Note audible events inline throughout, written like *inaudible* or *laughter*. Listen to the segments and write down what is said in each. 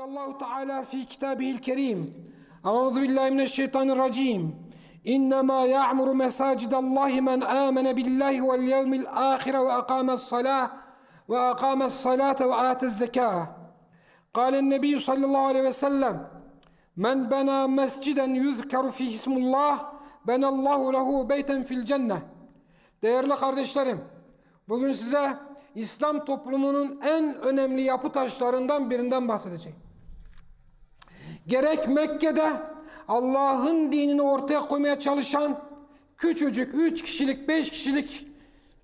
Allahu Teala fi kitabihil kerim. Euzu billahi mineşşeytanirracim. İnnemâ ya'muru mesacidallahi men âmene billahi vel yevmil âhire ve akâmes salâh ve akâmes salâte ve âtez zekâh. Kâlen nebiyyü sallallahu aleyhi ve sellem Men bena mesciden yuzkeru fihi ismullah benallahu lehu beyten fil cenne. Değerli kardeşlerim, bugün size İslam toplumunun en önemli yapı taşlarından birinden bahsedeceğim. Gerek Mekke'de Allah'ın dinini ortaya koymaya çalışan küçücük üç kişilik, beş kişilik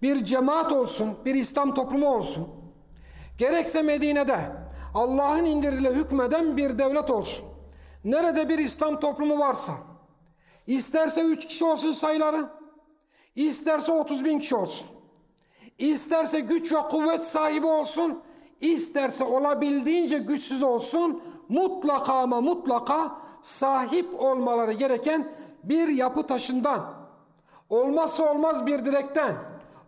bir cemaat olsun, bir İslam toplumu olsun. Gerekse Medine'de Allah'ın indirdiğiyle hükmeden bir devlet olsun. Nerede bir İslam toplumu varsa, isterse üç kişi olsun sayıları, isterse otuz bin kişi olsun. İsterse güç ve kuvvet sahibi olsun, isterse olabildiğince güçsüz olsun, mutlaka ama mutlaka sahip olmaları gereken bir yapı taşından, olmazsa olmaz bir direkten,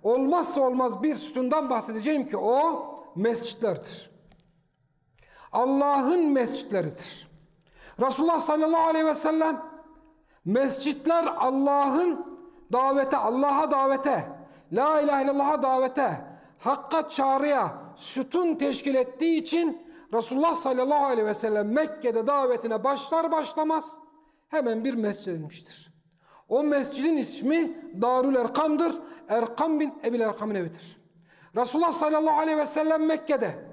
olmazsa olmaz bir sütundan bahsedeceğim ki o mescitlerdir. Allah'ın mescitleridir. Resulullah sallallahu aleyhi ve sellem mescitler Allah'ın davete, Allah'a davete, La ilahe illallah'a davete, hakka çağrıya sütun teşkil ettiği için Resulullah sallallahu aleyhi ve sellem Mekke'de davetine başlar başlamaz hemen bir mescid edilmiştir. O mescidin ismi Darül Erkam'dır. Erkam bin Ebil Erkam'ın evidir. Resulullah sallallahu aleyhi ve sellem Mekke'de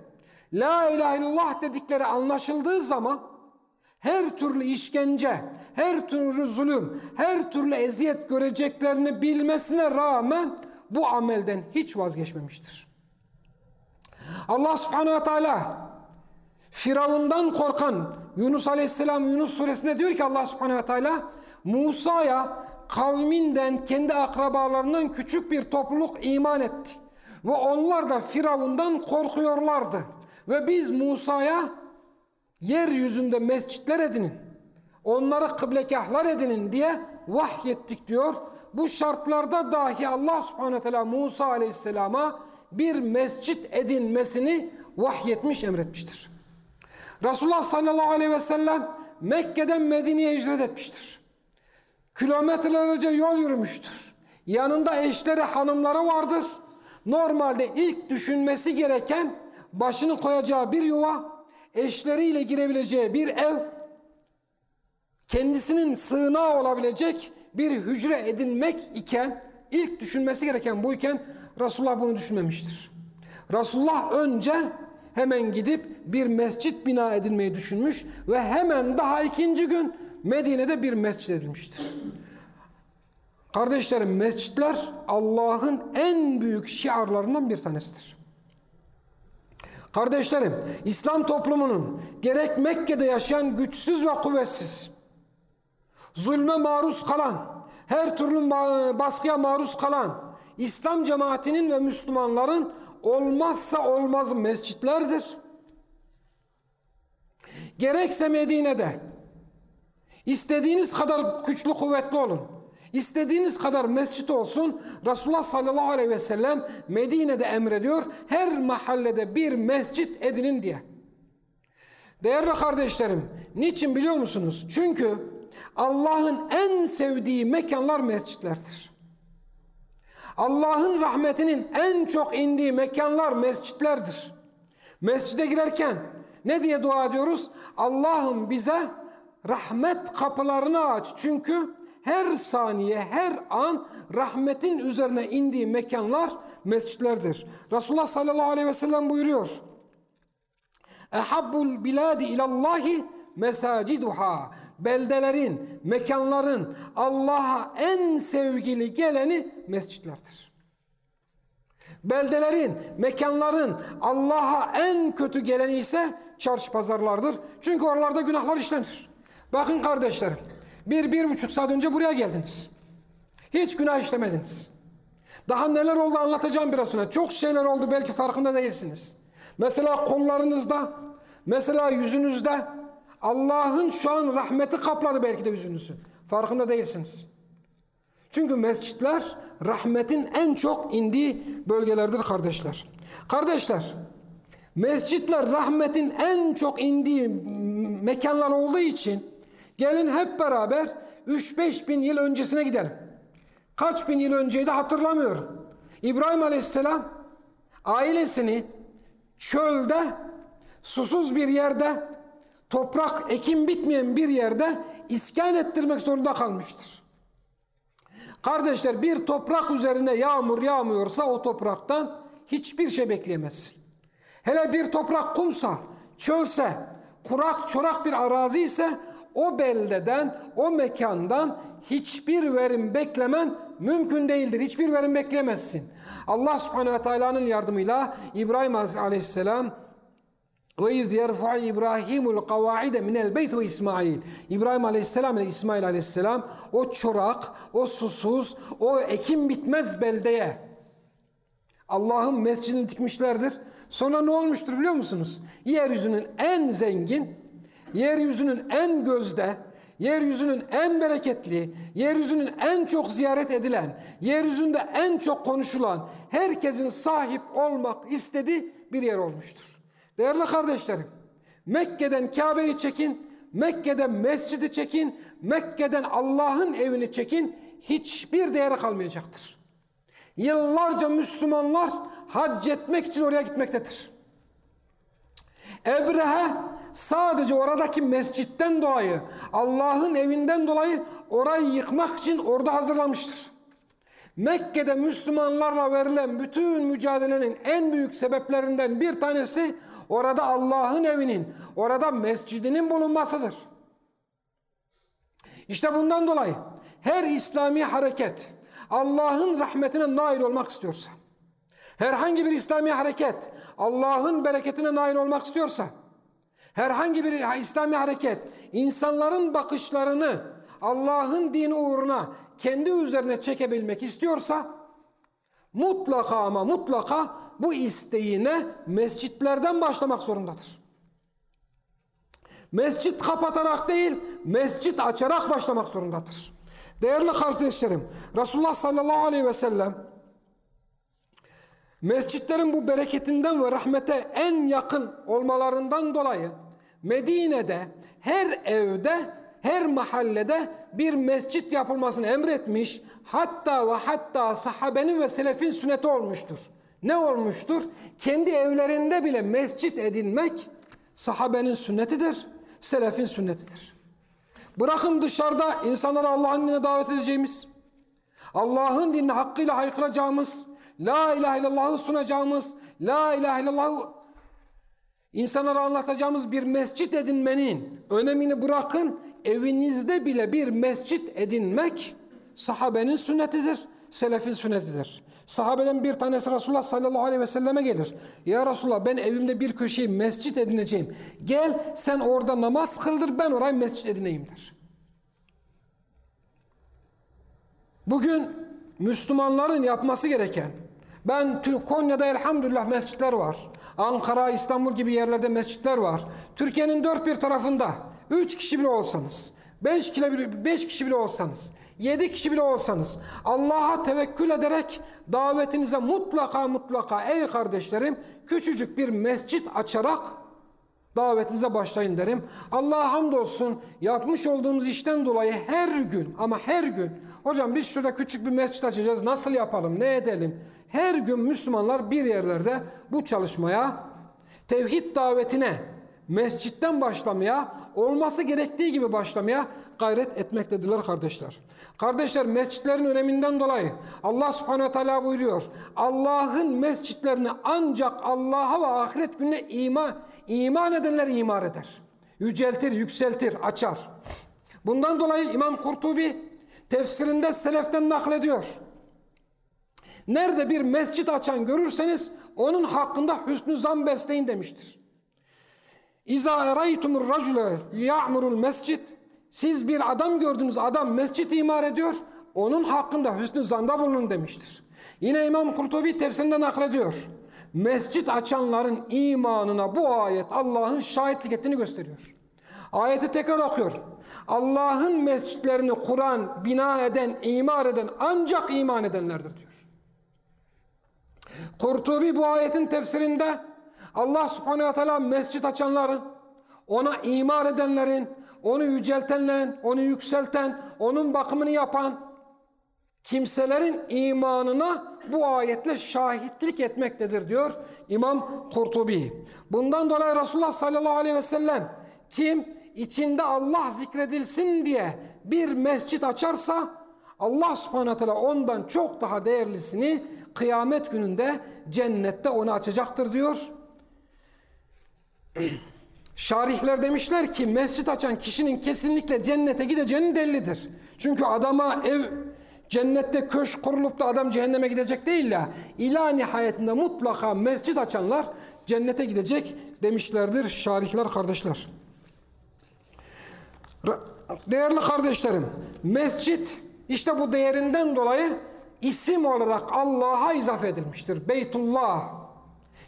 La ilahe illallah dedikleri anlaşıldığı zaman her türlü işkence, her türlü zulüm, her türlü eziyet göreceklerini bilmesine rağmen bu amelden hiç vazgeçmemiştir. Allah subhanehu ve teala Firavundan korkan Yunus aleyhisselam Yunus suresinde diyor ki Allah subhanehu ve teala Musa'ya kavminden kendi akrabalarından küçük bir topluluk iman etti. Ve onlar da Firavundan korkuyorlardı. Ve biz Musa'ya yeryüzünde mescitler edinin. Onları kıblekahlar edinin diye vahyettik diyor. Bu şartlarda dahi Allah subhanahu teala Musa aleyhisselama bir mescit edinmesini vahyetmiş emretmiştir. Resulullah sallallahu aleyhi ve sellem Mekke'den Medine'ye hicret etmiştir. Kilometrelerce yol yürümüştür. Yanında eşleri hanımları vardır. Normalde ilk düşünmesi gereken başını koyacağı bir yuva, eşleriyle girebileceği bir ev, kendisinin sığınağı olabilecek bir hücre edinmek iken ilk düşünmesi gereken buyken Resulullah bunu düşünmemiştir. Resulullah önce hemen gidip bir mescit bina edilmeyi düşünmüş ve hemen daha ikinci gün Medine'de bir mescit edilmiştir. Kardeşlerim mescitler Allah'ın en büyük şiarlarından bir tanesidir. Kardeşlerim İslam toplumunun gerek Mekke'de yaşayan güçsüz ve kuvvetsiz, zulme maruz kalan, her türlü baskıya maruz kalan İslam cemaatinin ve Müslümanların olmazsa olmaz mescitlerdir. Gerekse Medine'de istediğiniz kadar güçlü kuvvetli olun. İstediğiniz kadar mescit olsun. Resulullah sallallahu aleyhi ve sellem Medine'de emrediyor. Her mahallede bir mescit edinin diye. Değerli kardeşlerim, niçin biliyor musunuz? Çünkü Allah'ın en sevdiği mekanlar mescitlerdir. Allah'ın rahmetinin en çok indiği mekanlar mescitlerdir. Mescide girerken ne diye dua ediyoruz? Allah'ım bize rahmet kapılarını aç. Çünkü her saniye, her an rahmetin üzerine indiği mekanlar mescitlerdir. Resulullah sallallahu aleyhi ve sellem buyuruyor. Ehabbul biladi ilallahi mesaciduha. Beldelerin, mekanların Allah'a en sevgili geleni mescitlerdir. Beldelerin, mekanların Allah'a en kötü geleni ise çarşı pazarlardır. Çünkü oralarda günahlar işlenir. Bakın kardeşlerim, bir, bir buçuk saat önce buraya geldiniz. Hiç günah işlemediniz. Daha neler oldu anlatacağım biraz sonra. Çok şeyler oldu belki farkında değilsiniz. Mesela kollarınızda, mesela yüzünüzde Allah'ın şu an rahmeti kapladı belki de yüzünüzü. Farkında değilsiniz. Çünkü mescitler rahmetin en çok indiği bölgelerdir kardeşler. Kardeşler, Mescitler rahmetin en çok indiği mekanlar olduğu için gelin hep beraber 3-5 bin yıl öncesine gidelim. Kaç bin yıl önceydi hatırlamıyorum. İbrahim Aleyhisselam ailesini çölde susuz bir yerde toprak ekim bitmeyen bir yerde iskan ettirmek zorunda kalmıştır. Kardeşler bir toprak üzerine yağmur yağmıyorsa o topraktan hiçbir şey bekleyemezsin. Hele bir toprak kumsa, çölse, kurak çorak bir arazi ise o beldeden, o mekandan hiçbir verim beklemen mümkün değildir. Hiçbir verim bekleyemezsin. Allah subhanehu ve teala'nın yardımıyla İbrahim aleyhisselam ve iz yerfa İbrahimul kavaide minel beyt ve İsmail. İbrahim Aleyhisselam ile İsmail Aleyhisselam o çorak, o susuz, o ekim bitmez beldeye Allah'ın mescidini dikmişlerdir. Sonra ne olmuştur biliyor musunuz? Yeryüzünün en zengin, yeryüzünün en gözde, yeryüzünün en bereketli, yeryüzünün en çok ziyaret edilen, yeryüzünde en çok konuşulan, herkesin sahip olmak istediği bir yer olmuştur. Değerli kardeşlerim, Mekke'den Kabe'yi çekin, Mekke'den mescidi çekin, Mekke'den Allah'ın evini çekin, hiçbir değeri kalmayacaktır. Yıllarca Müslümanlar hac etmek için oraya gitmektedir. Ebrehe sadece oradaki mescitten dolayı, Allah'ın evinden dolayı orayı yıkmak için orada hazırlamıştır. Mekke'de Müslümanlarla verilen bütün mücadelenin en büyük sebeplerinden bir tanesi orada Allah'ın evinin, orada mescidinin bulunmasıdır. İşte bundan dolayı her İslami hareket Allah'ın rahmetine nail olmak istiyorsa, herhangi bir İslami hareket Allah'ın bereketine nail olmak istiyorsa, herhangi bir İslami hareket insanların bakışlarını Allah'ın dini uğruna kendi üzerine çekebilmek istiyorsa, mutlaka ama mutlaka bu isteğine mescitlerden başlamak zorundadır. Mescit kapatarak değil, mescit açarak başlamak zorundadır. Değerli kardeşlerim, Resulullah sallallahu aleyhi ve sellem mescitlerin bu bereketinden ve rahmete en yakın olmalarından dolayı Medine'de her evde, her mahallede bir mescit yapılmasını emretmiş. Hatta ve hatta sahabenin ve selefin sünneti olmuştur. Ne olmuştur? Kendi evlerinde bile mescit edinmek sahabenin sünnetidir, selefin sünnetidir. Bırakın dışarıda insanları Allah'ın dinine davet edeceğimiz, Allah'ın dinine hakkıyla haykıracağımız, La ilahe illallah'ı sunacağımız, La ilahe illallah'ı insanlara anlatacağımız bir mescit edinmenin önemini bırakın, evinizde bile bir mescit edinmek sahabenin sünnetidir, selefin sünnetidir. Sahabeden bir tanesi Resulullah sallallahu aleyhi ve selleme gelir. Ya Resulullah ben evimde bir köşeyi mescit edineceğim. Gel sen orada namaz kıldır ben orayı mescit edineyim der. Bugün Müslümanların yapması gereken ben Konya'da elhamdülillah mescitler var. Ankara, İstanbul gibi yerlerde mescitler var. Türkiye'nin dört bir tarafında üç kişi bile olsanız, beş kişi bile, beş kişi bile olsanız, yedi kişi bile olsanız Allah'a tevekkül ederek davetinize mutlaka mutlaka ey kardeşlerim küçücük bir mescit açarak davetinize başlayın derim. Allah'a hamdolsun yapmış olduğumuz işten dolayı her gün ama her gün hocam biz şurada küçük bir mescit açacağız nasıl yapalım ne edelim her gün Müslümanlar bir yerlerde bu çalışmaya, tevhid davetine, mescitten başlamaya, olması gerektiği gibi başlamaya gayret etmektedirler kardeşler. Kardeşler mescitlerin öneminden dolayı Allah subhanehu teala buyuruyor. Allah'ın mescitlerini ancak Allah'a ve ahiret gününe iman, iman edenler imar eder. Yüceltir, yükseltir, açar. Bundan dolayı İmam Kurtubi tefsirinde seleften naklediyor. Nerede bir mescit açan görürseniz onun hakkında hüsnü zan besleyin demiştir. İza eraytumur racule ya'murul mescid siz bir adam gördünüz adam mescit imar ediyor onun hakkında hüsnü zanda bulunun demiştir. Yine İmam Kurtubi tefsirinde naklediyor. Mescit açanların imanına bu ayet Allah'ın şahitlik ettiğini gösteriyor. Ayeti tekrar okuyorum. Allah'ın mescitlerini kuran, bina eden, imar eden ancak iman edenlerdir diyor. Kurtubi bu ayetin tefsirinde Allah subhanehu ve teala mescit açanların, ona imar edenlerin, onu yüceltenlerin, onu yükselten, onun bakımını yapan kimselerin imanına bu ayetle şahitlik etmektedir diyor İmam Kurtubi. Bundan dolayı Resulullah sallallahu aleyhi ve sellem kim içinde Allah zikredilsin diye bir mescit açarsa Allah subhanahu teala ondan çok daha değerlisini kıyamet gününde cennette onu açacaktır diyor. Şarihler demişler ki mescit açan kişinin kesinlikle cennete gideceğinin dellidir. Çünkü adama ev cennette köşk kurulup da adam cehenneme gidecek değil ya. İla nihayetinde mutlaka mescit açanlar cennete gidecek demişlerdir şarihler kardeşler. Değerli kardeşlerim, mescit işte bu değerinden dolayı isim olarak Allah'a izafe edilmiştir. Beytullah,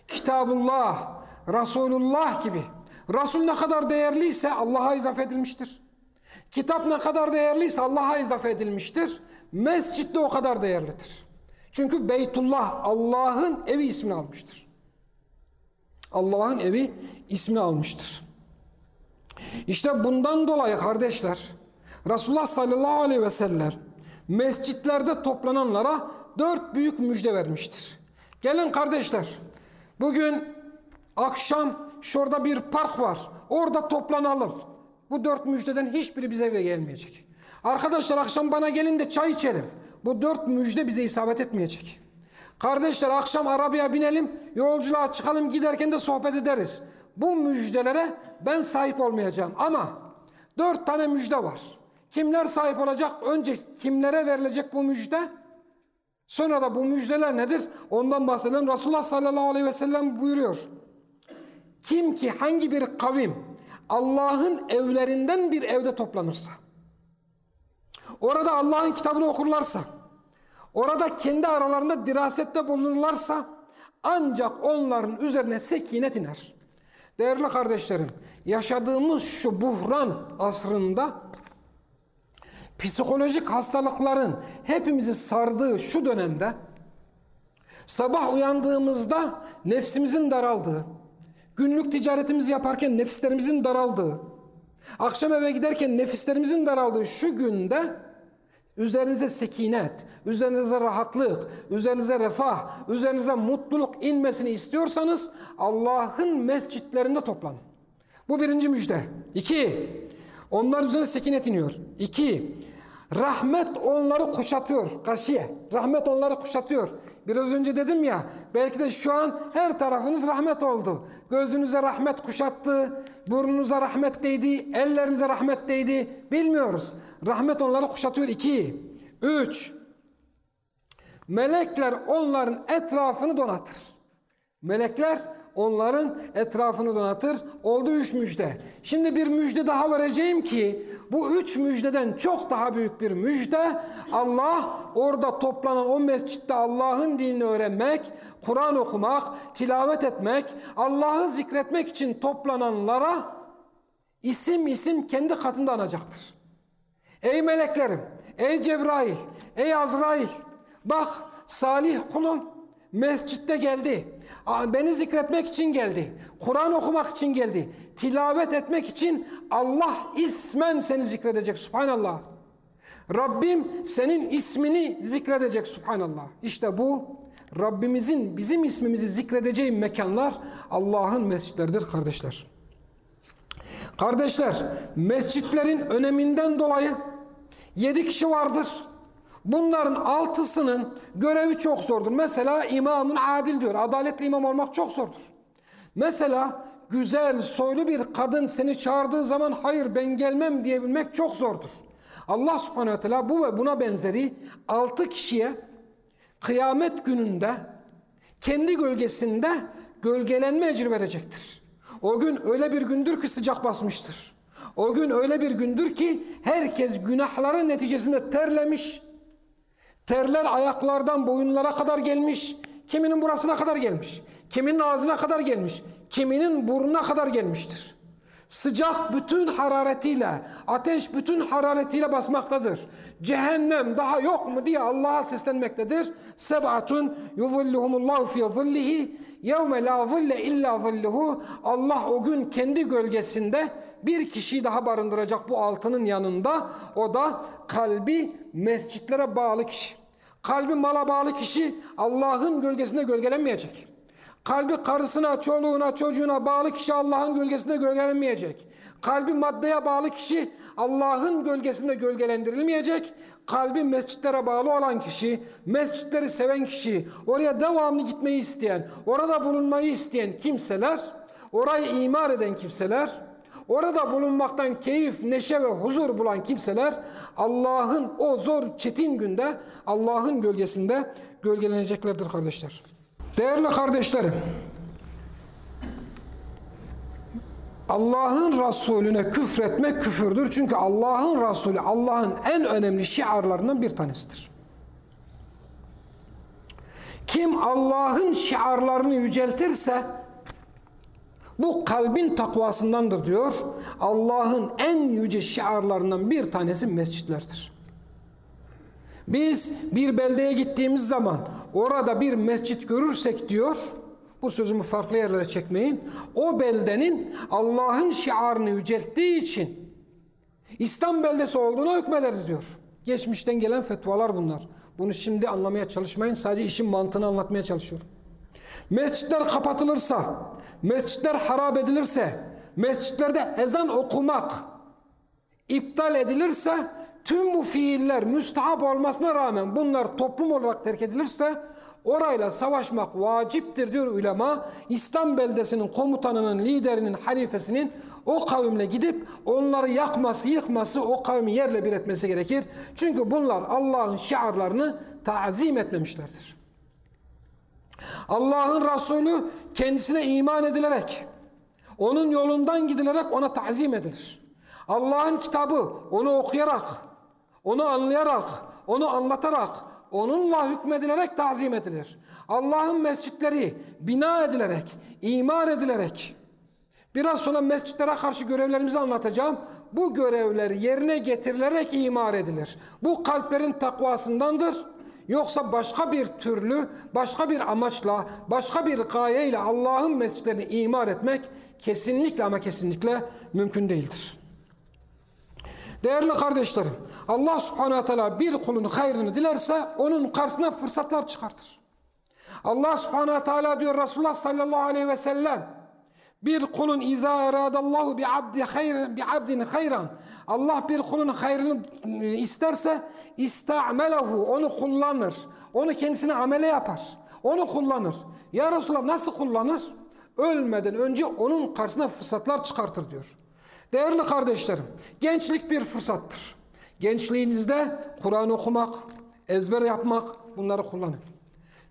Kitabullah, Resulullah gibi. Resul ne kadar değerliyse Allah'a izafe edilmiştir. Kitap ne kadar değerliyse Allah'a izafe edilmiştir. Mescid de o kadar değerlidir. Çünkü Beytullah Allah'ın evi ismini almıştır. Allah'ın evi ismini almıştır. İşte bundan dolayı kardeşler Resulullah sallallahu aleyhi ve sellem mescitlerde toplananlara dört büyük müjde vermiştir. Gelin kardeşler bugün akşam şurada bir park var orada toplanalım. Bu dört müjdeden hiçbiri bize eve gelmeyecek. Arkadaşlar akşam bana gelin de çay içelim. Bu dört müjde bize isabet etmeyecek. Kardeşler akşam arabaya binelim, yolculuğa çıkalım giderken de sohbet ederiz. Bu müjdelere ben sahip olmayacağım ama dört tane müjde var. Kimler sahip olacak? Önce kimlere verilecek bu müjde? Sonra da bu müjdeler nedir? Ondan bahsedelim. Resulullah sallallahu aleyhi ve sellem buyuruyor. Kim ki hangi bir kavim Allah'ın evlerinden bir evde toplanırsa, orada Allah'ın kitabını okurlarsa, orada kendi aralarında dirasette bulunurlarsa ancak onların üzerine sekinet iner. Değerli kardeşlerim, yaşadığımız şu buhran asrında psikolojik hastalıkların hepimizi sardığı şu dönemde sabah uyandığımızda nefsimizin daraldığı, günlük ticaretimizi yaparken nefislerimizin daraldığı, akşam eve giderken nefislerimizin daraldığı şu günde üzerinize sekinet, üzerinize rahatlık, üzerinize refah, üzerinize mutluluk inmesini istiyorsanız Allah'ın mescitlerinde toplanın. Bu birinci müjde. İki, onlar üzerine sekinet iniyor. İki, rahmet onları kuşatıyor. Kaşiye, rahmet onları kuşatıyor. Biraz önce dedim ya, belki de şu an her tarafınız rahmet oldu. Gözünüze rahmet kuşattı, burnunuza rahmet değdi, ellerinize rahmet değdi. Bilmiyoruz. Rahmet onları kuşatıyor. İki, üç, melekler onların etrafını donatır. Melekler onların etrafını donatır. Oldu üç müjde. Şimdi bir müjde daha vereceğim ki bu üç müjdeden çok daha büyük bir müjde. Allah orada toplanan o mescitte Allah'ın dinini öğrenmek, Kur'an okumak, tilavet etmek, Allah'ı zikretmek için toplananlara isim isim kendi katında anacaktır. Ey meleklerim, ey Cebrail, ey Azrail bak salih kulum mescitte geldi. Beni zikretmek için geldi. Kur'an okumak için geldi. Tilavet etmek için Allah ismen seni zikredecek. Subhanallah. Rabbim senin ismini zikredecek. Subhanallah. İşte bu Rabbimizin bizim ismimizi zikredeceği mekanlar Allah'ın mescitleridir kardeşler. Kardeşler mescitlerin öneminden dolayı yedi kişi vardır. Bunların altısının görevi çok zordur. Mesela imamın adil diyor. Adaletli imam olmak çok zordur. Mesela güzel, soylu bir kadın seni çağırdığı zaman hayır ben gelmem diyebilmek çok zordur. Allah subhanehu ve teala bu ve buna benzeri altı kişiye kıyamet gününde kendi gölgesinde gölgelenme ecri verecektir. O gün öyle bir gündür ki sıcak basmıştır. O gün öyle bir gündür ki herkes günahların neticesinde terlemiş, Terler ayaklardan boyunlara kadar gelmiş. Kiminin burasına kadar gelmiş. Kiminin ağzına kadar gelmiş. Kiminin burnuna kadar gelmiştir. Sıcak bütün hararetiyle, ateş bütün hararetiyle basmaktadır. Cehennem daha yok mu diye Allah'a seslenmektedir. Seb'atun yuzilluhumullahu fi zillihi yevme la zille illa zilluhu. Allah o gün kendi gölgesinde bir kişiyi daha barındıracak bu altının yanında. O da kalbi mescitlere bağlı kişi. Kalbi mala bağlı kişi Allah'ın gölgesinde gölgelenmeyecek. Kalbi karısına, çoluğuna, çocuğuna bağlı kişi Allah'ın gölgesinde gölgelenmeyecek. Kalbi maddeye bağlı kişi Allah'ın gölgesinde gölgelendirilmeyecek. Kalbi mescitlere bağlı olan kişi, mescitleri seven kişi, oraya devamlı gitmeyi isteyen, orada bulunmayı isteyen kimseler, orayı imar eden kimseler, orada bulunmaktan keyif, neşe ve huzur bulan kimseler Allah'ın o zor, çetin günde Allah'ın gölgesinde gölgeleneceklerdir kardeşler. Değerli kardeşlerim, Allah'ın Resulüne küfretmek küfürdür. Çünkü Allah'ın Resulü Allah'ın en önemli şiarlarından bir tanesidir. Kim Allah'ın şiarlarını yüceltirse bu kalbin takvasındandır diyor. Allah'ın en yüce şiarlarından bir tanesi mescitlerdir. Biz bir beldeye gittiğimiz zaman orada bir mescit görürsek diyor, bu sözümü farklı yerlere çekmeyin. O beldenin Allah'ın şiarını yücelttiği için İslam beldesi olduğuna hükmederiz diyor. Geçmişten gelen fetvalar bunlar. Bunu şimdi anlamaya çalışmayın. Sadece işin mantığını anlatmaya çalışıyorum. Mescitler kapatılırsa, mescitler harap edilirse, mescitlerde ezan okumak iptal edilirse tüm bu fiiller müstahap olmasına rağmen bunlar toplum olarak terk edilirse orayla savaşmak vaciptir diyor ulema. İslam beldesinin komutanının, liderinin, halifesinin o kavimle gidip onları yakması, yıkması, o kavmi yerle bir etmesi gerekir. Çünkü bunlar Allah'ın şiarlarını tazim etmemişlerdir. Allah'ın Resulü kendisine iman edilerek, onun yolundan gidilerek ona tazim edilir. Allah'ın kitabı onu okuyarak, onu anlayarak, onu anlatarak, onunla hükmedilerek tazim edilir. Allah'ın mescitleri bina edilerek, imar edilerek, biraz sonra mescitlere karşı görevlerimizi anlatacağım. Bu görevler yerine getirilerek imar edilir. Bu kalplerin takvasındandır. Yoksa başka bir türlü, başka bir amaçla, başka bir gayeyle Allah'ın mescitlerini imar etmek kesinlikle ama kesinlikle mümkün değildir. Değerli kardeşlerim, Allah subhanahu teala bir kulun hayrını dilerse onun karşısına fırsatlar çıkartır. Allah subhanahu teala diyor Resulullah sallallahu aleyhi ve sellem bir kulun izâ eradallahu bi abdi hayr bi abdin hayran Allah bir kulun hayrını isterse ista'melehu onu kullanır. Onu kendisine amele yapar. Onu kullanır. Ya Resulallah nasıl kullanır? Ölmeden önce onun karşısına fırsatlar çıkartır diyor. Değerli kardeşlerim, gençlik bir fırsattır. Gençliğinizde Kur'an okumak, ezber yapmak bunları kullanın.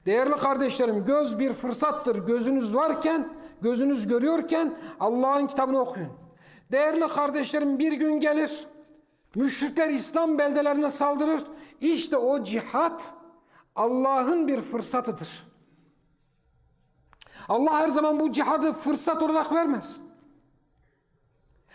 Değerli kardeşlerim, göz bir fırsattır. Gözünüz varken, gözünüz görüyorken Allah'ın kitabını okuyun. Değerli kardeşlerim, bir gün gelir, müşrikler İslam beldelerine saldırır. İşte o cihat Allah'ın bir fırsatıdır. Allah her zaman bu cihadı fırsat olarak vermez.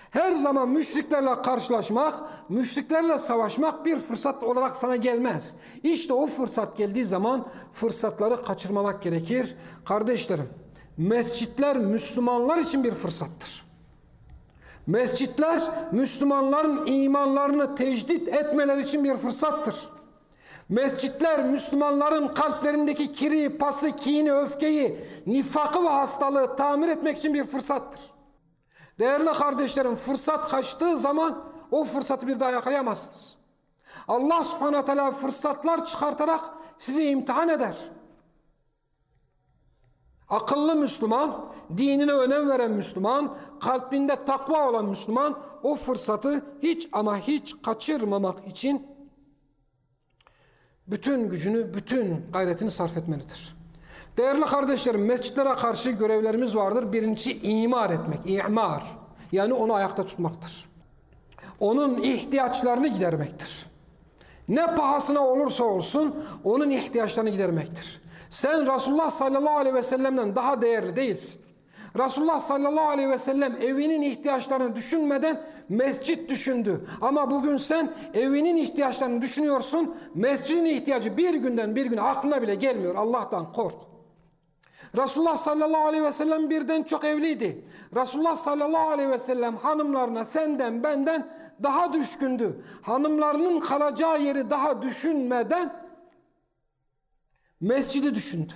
Her zaman müşriklerle karşılaşmak, müşriklerle savaşmak bir fırsat olarak sana gelmez. İşte o fırsat geldiği zaman fırsatları kaçırmamak gerekir. Kardeşlerim, mescitler Müslümanlar için bir fırsattır. Mescitler Müslümanların imanlarını tecdit etmeleri için bir fırsattır. Mescitler Müslümanların kalplerindeki kiri, pası, kini, öfkeyi, nifakı ve hastalığı tamir etmek için bir fırsattır. Değerli kardeşlerim fırsat kaçtığı zaman o fırsatı bir daha yakalayamazsınız. Allah subhanahu teala fırsatlar çıkartarak sizi imtihan eder. Akıllı Müslüman, dinine önem veren Müslüman, kalbinde takva olan Müslüman o fırsatı hiç ama hiç kaçırmamak için bütün gücünü, bütün gayretini sarf etmelidir. Değerli kardeşlerim, mescitlere karşı görevlerimiz vardır. Birincisi imar etmek, imar. Yani onu ayakta tutmaktır. Onun ihtiyaçlarını gidermektir. Ne pahasına olursa olsun onun ihtiyaçlarını gidermektir. Sen Resulullah sallallahu aleyhi ve sellem'den daha değerli değilsin. Resulullah sallallahu aleyhi ve sellem evinin ihtiyaçlarını düşünmeden mescit düşündü. Ama bugün sen evinin ihtiyaçlarını düşünüyorsun. Mescidin ihtiyacı bir günden bir güne aklına bile gelmiyor. Allah'tan kork. Resulullah sallallahu aleyhi ve sellem birden çok evliydi. Resulullah sallallahu aleyhi ve sellem hanımlarına senden benden daha düşkündü. Hanımlarının kalacağı yeri daha düşünmeden mescidi düşündü.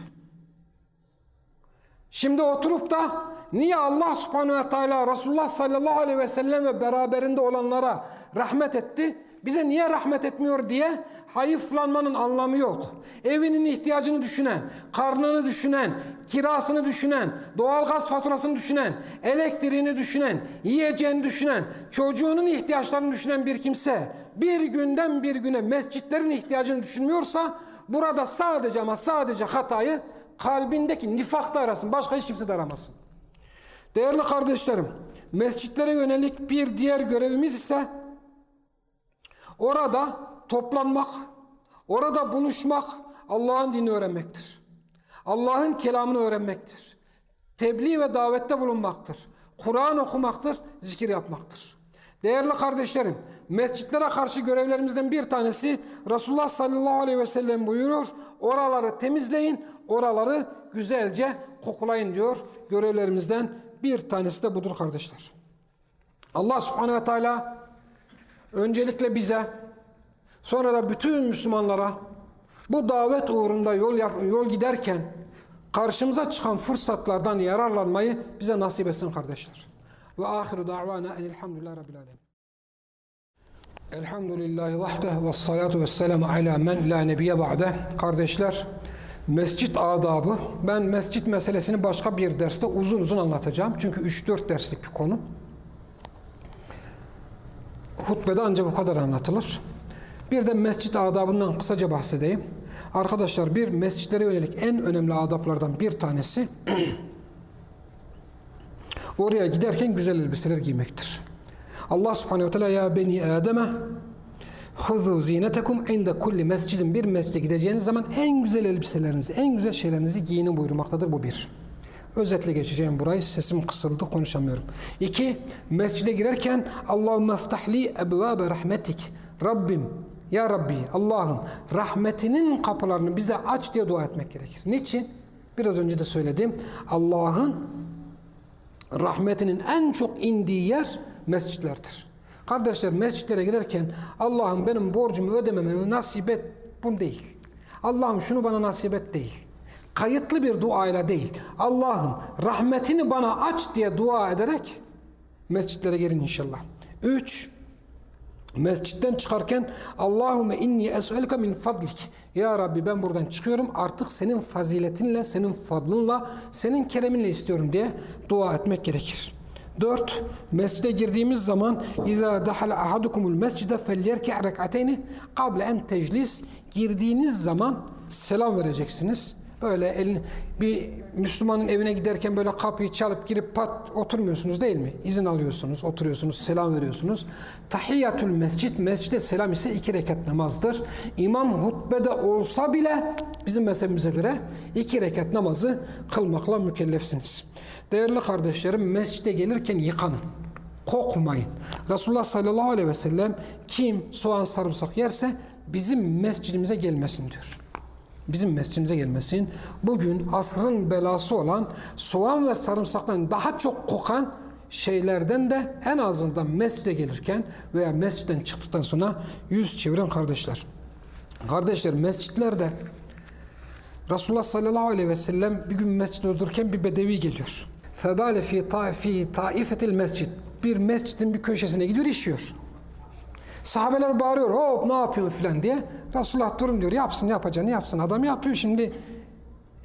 Şimdi oturup da niye Allah subhanehu ve teala Resulullah sallallahu aleyhi ve sellem ve beraberinde olanlara rahmet etti? Bize niye rahmet etmiyor diye hayıflanmanın anlamı yok. Evinin ihtiyacını düşünen, karnını düşünen, kirasını düşünen, doğalgaz faturasını düşünen, elektriğini düşünen, yiyeceğini düşünen, çocuğunun ihtiyaçlarını düşünen bir kimse bir günden bir güne mescitlerin ihtiyacını düşünmüyorsa burada sadece ama sadece hatayı kalbindeki nifakta arasın. Başka hiç kimse de aramasın. Değerli kardeşlerim, mescitlere yönelik bir diğer görevimiz ise orada toplanmak, orada buluşmak, Allah'ın dinini öğrenmektir. Allah'ın kelamını öğrenmektir. Tebliğ ve davette bulunmaktır. Kur'an okumaktır, zikir yapmaktır. Değerli kardeşlerim, mescitlere karşı görevlerimizden bir tanesi Resulullah sallallahu aleyhi ve sellem buyurur. Oraları temizleyin, oraları güzelce kokulayın diyor. Görevlerimizden bir tanesi de budur kardeşler. Allah subhanehu ve teala öncelikle bize sonra da bütün Müslümanlara bu davet uğrunda yol, yap, yol giderken karşımıza çıkan fırsatlardan yararlanmayı bize nasip etsin kardeşler. Ve ahiru da'vana enilhamdülillahi rabbil alemin. Elhamdülillahi vahde ve salatu ve selamu ala men la nebiye ba'de. Kardeşler, mescit adabı. Ben mescit meselesini başka bir derste uzun uzun anlatacağım. Çünkü 3-4 derslik bir konu. Hutbede ancak bu kadar anlatılır. Bir de mescit adabından kısaca bahsedeyim. Arkadaşlar bir mescitlere yönelik en önemli adaplardan bir tanesi *clears throat* oraya giderken güzel elbiseler giymektir. Allah subhanehu ve teala ya beni Adem'e huzu zinetekum inde kulli mescidin bir mescide gideceğiniz zaman en güzel elbiselerinizi, en güzel şeylerinizi giyinin buyurmaktadır. Bu bir. Özetle geçeceğim burayı. Sesim kısıldı, konuşamıyorum. İki, mescide girerken Allahümme eftahli ebvabe rahmetik. Rabbim, ya Rabbi, Allah'ım rahmetinin kapılarını bize aç diye dua etmek gerekir. Niçin? Biraz önce de söyledim. Allah'ın rahmetinin en çok indiği yer mescitlerdir. Kardeşler mescitlere girerken Allah'ım benim borcumu ödememi nasip et bu değil. Allah'ım şunu bana nasip et değil Kayıtlı bir duayla değil. Allah'ım rahmetini bana aç diye dua ederek mescitlere girin inşallah. Üç, mescitten çıkarken Allahümme inni es'elke min fadlik. Ya Rabbi ben buradan çıkıyorum artık senin faziletinle, senin fadlınla, senin kereminle istiyorum diye dua etmek gerekir. Dört, mescide girdiğimiz zaman اِذَا دَحَلَ اَحَدُكُمُ الْمَسْجِدَ فَلْيَرْكِعْ رَكْعَتَيْنِ قَبْلَ en teclis Girdiğiniz zaman selam vereceksiniz. Böyle elin, bir Müslümanın evine giderken böyle kapıyı çalıp girip pat oturmuyorsunuz değil mi? İzin alıyorsunuz, oturuyorsunuz, selam veriyorsunuz. Tahiyyatül mescid, mescide selam ise iki rekat namazdır. İmam hutbede olsa bile bizim mezhebimize göre iki rekat namazı kılmakla mükellefsiniz. Değerli kardeşlerim mescide gelirken yıkanın. Kokmayın. Resulullah sallallahu aleyhi ve sellem kim soğan sarımsak yerse bizim mescidimize gelmesin diyor bizim mescidimize gelmesin. Bugün asrın belası olan soğan ve sarımsaktan daha çok kokan şeylerden de en azından mescide gelirken veya mescitten çıktıktan sonra yüz çeviren kardeşler. Kardeşler mescitlerde Resulullah sallallahu aleyhi ve sellem bir gün mescide otururken bir bedevi geliyor. Febale fi, ta, fi taifetil mescid. Bir mescidin bir köşesine gidiyor işiyor. Sahabeler bağırıyor hop ne yapıyorsun filan diye. Resulullah durun diyor yapsın yapacağını yapsın. Adam yapıyor şimdi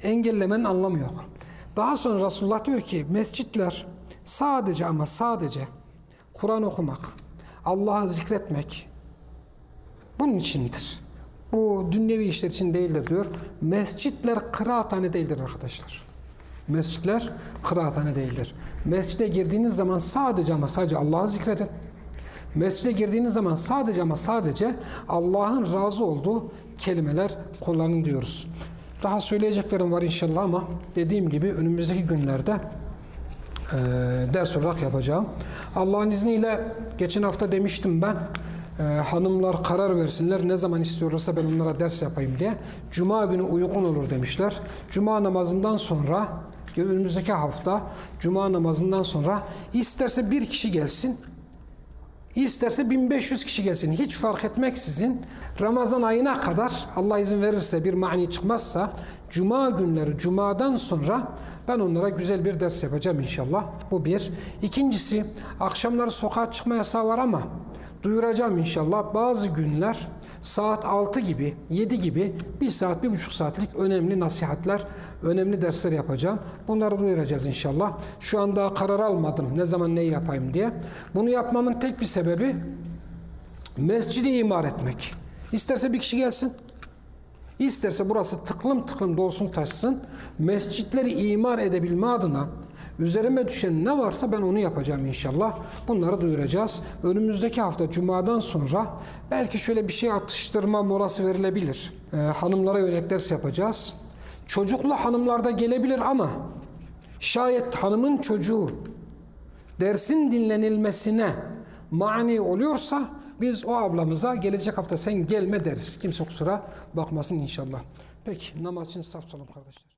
engellemenin anlamı yok. Daha sonra Resulullah diyor ki mescitler sadece ama sadece Kur'an okumak, Allah'ı zikretmek bunun içindir. Bu dünyevi işler için değildir diyor. Mescitler kıraathane değildir arkadaşlar. Mescitler kıraathane değildir. Mescide girdiğiniz zaman sadece ama sadece Allah'ı zikredin. Mescide girdiğiniz zaman sadece ama sadece Allah'ın razı olduğu kelimeler kullanın diyoruz. Daha söyleyeceklerim var inşallah ama dediğim gibi önümüzdeki günlerde e, ders olarak yapacağım. Allah'ın izniyle geçen hafta demiştim ben e, hanımlar karar versinler ne zaman istiyorlarsa ben onlara ders yapayım diye. Cuma günü uygun olur demişler. Cuma namazından sonra önümüzdeki hafta Cuma namazından sonra isterse bir kişi gelsin İsterse 1500 kişi gelsin. Hiç fark etmeksizin Ramazan ayına kadar Allah izin verirse bir mani çıkmazsa Cuma günleri Cuma'dan sonra ben onlara güzel bir ders yapacağım inşallah. Bu bir. İkincisi akşamları sokağa çıkma yasağı var ama duyuracağım inşallah. Bazı günler saat 6 gibi 7 gibi bir saat bir buçuk saatlik önemli nasihatler önemli dersler yapacağım. Bunları duyuracağız inşallah. Şu anda karar almadım ne zaman neyi yapayım diye. Bunu yapmamın tek bir sebebi mescidi imar etmek. İsterse bir kişi gelsin. İsterse burası tıklım tıklım dolsun taşsın. Mescitleri imar edebilme adına üzerime düşen ne varsa ben onu yapacağım inşallah. Bunları duyuracağız. Önümüzdeki hafta Cuma'dan sonra belki şöyle bir şey atıştırma molası verilebilir. Ee, hanımlara yönelik ders yapacağız. Çocuklu hanımlar da gelebilir ama şayet hanımın çocuğu dersin dinlenilmesine mani oluyorsa biz o ablamıza gelecek hafta sen gelme deriz. Kimse kusura bakmasın inşallah. Peki namaz için saf olun kardeşler.